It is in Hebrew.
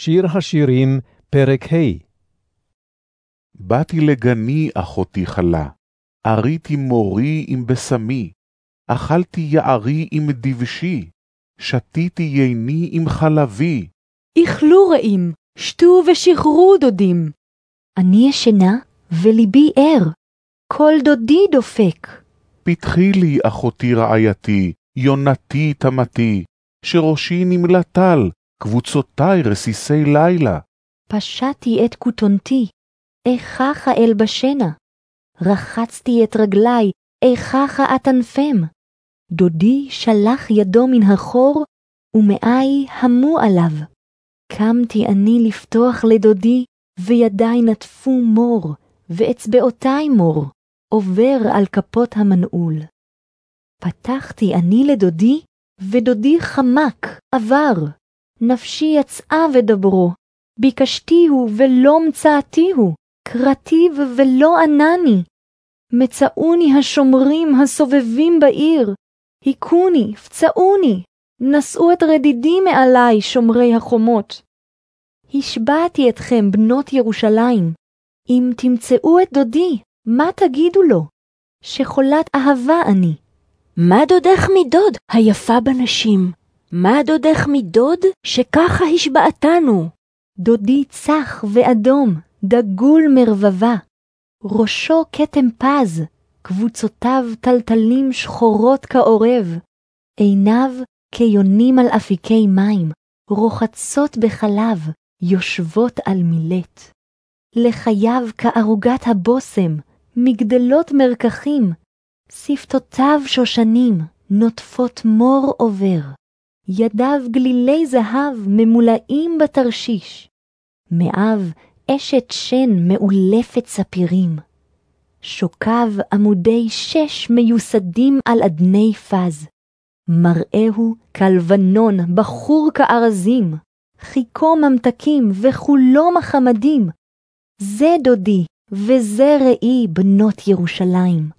שיר השירים, פרק ה' באתי לגני אחותי חלה, אריתי מורי עם בשמי, אכלתי יערי עם דבשי, שתיתי ייני עם חלבי. איכלו רעים, שתו ושחרו דודים. אני ישנה וליבי ער, כל דודי דופק. פתחי לי, אחותי רעייתי, יונתי תמתי, שראשי נמלטל, קבוצותי רסיסי לילה. פשעתי את כותונתי, איככה אלבשנה. רחצתי את רגלי, איככה אטנפם. דודי שלח ידו מן החור, ומאי המו עליו. קמתי אני לפתוח לדודי, וידי נטפו מור, ואצבעותי מור, עובר על כפות המנעול. פתחתי אני לדודי, ודודי חמק, עבר. נפשי יצאה ודברו, ביקשתיהו ולא מצאתיהו, קראתיו ולא ענני. מצאוני השומרים הסובבים בעיר, היכוני, פצעוני, נשאו את רדידי מעלי שומרי החומות. השבעתי אתכם, בנות ירושלים, אם תמצאו את דודי, מה תגידו לו? שחולת אהבה אני. מה דודך מדוד, היפה בנשים? מה דודך מדוד, שככה השבעתנו? דודי צח ואדום, דגול מרבבה. ראשו כתם פז, קבוצותיו טלטלים שחורות כעורב. עיניו כיונים על אפיקי מים, רוחצות בחלב, יושבות על מילט. לחייו כערוגת הבושם, מגדלות מרקחים, שפתותיו שושנים, נוטפות מור עובר. ידיו גלילי זהב ממולאים בתרשיש. מאב אשת שן מאולפת ספירים. שוקיו עמודי שש מיוסדים על אדני פז. מראהו כלבנון, בחור כארזים. חיכו ממתקים וכולו מחמדים. זה דודי וזה ראי בנות ירושלים.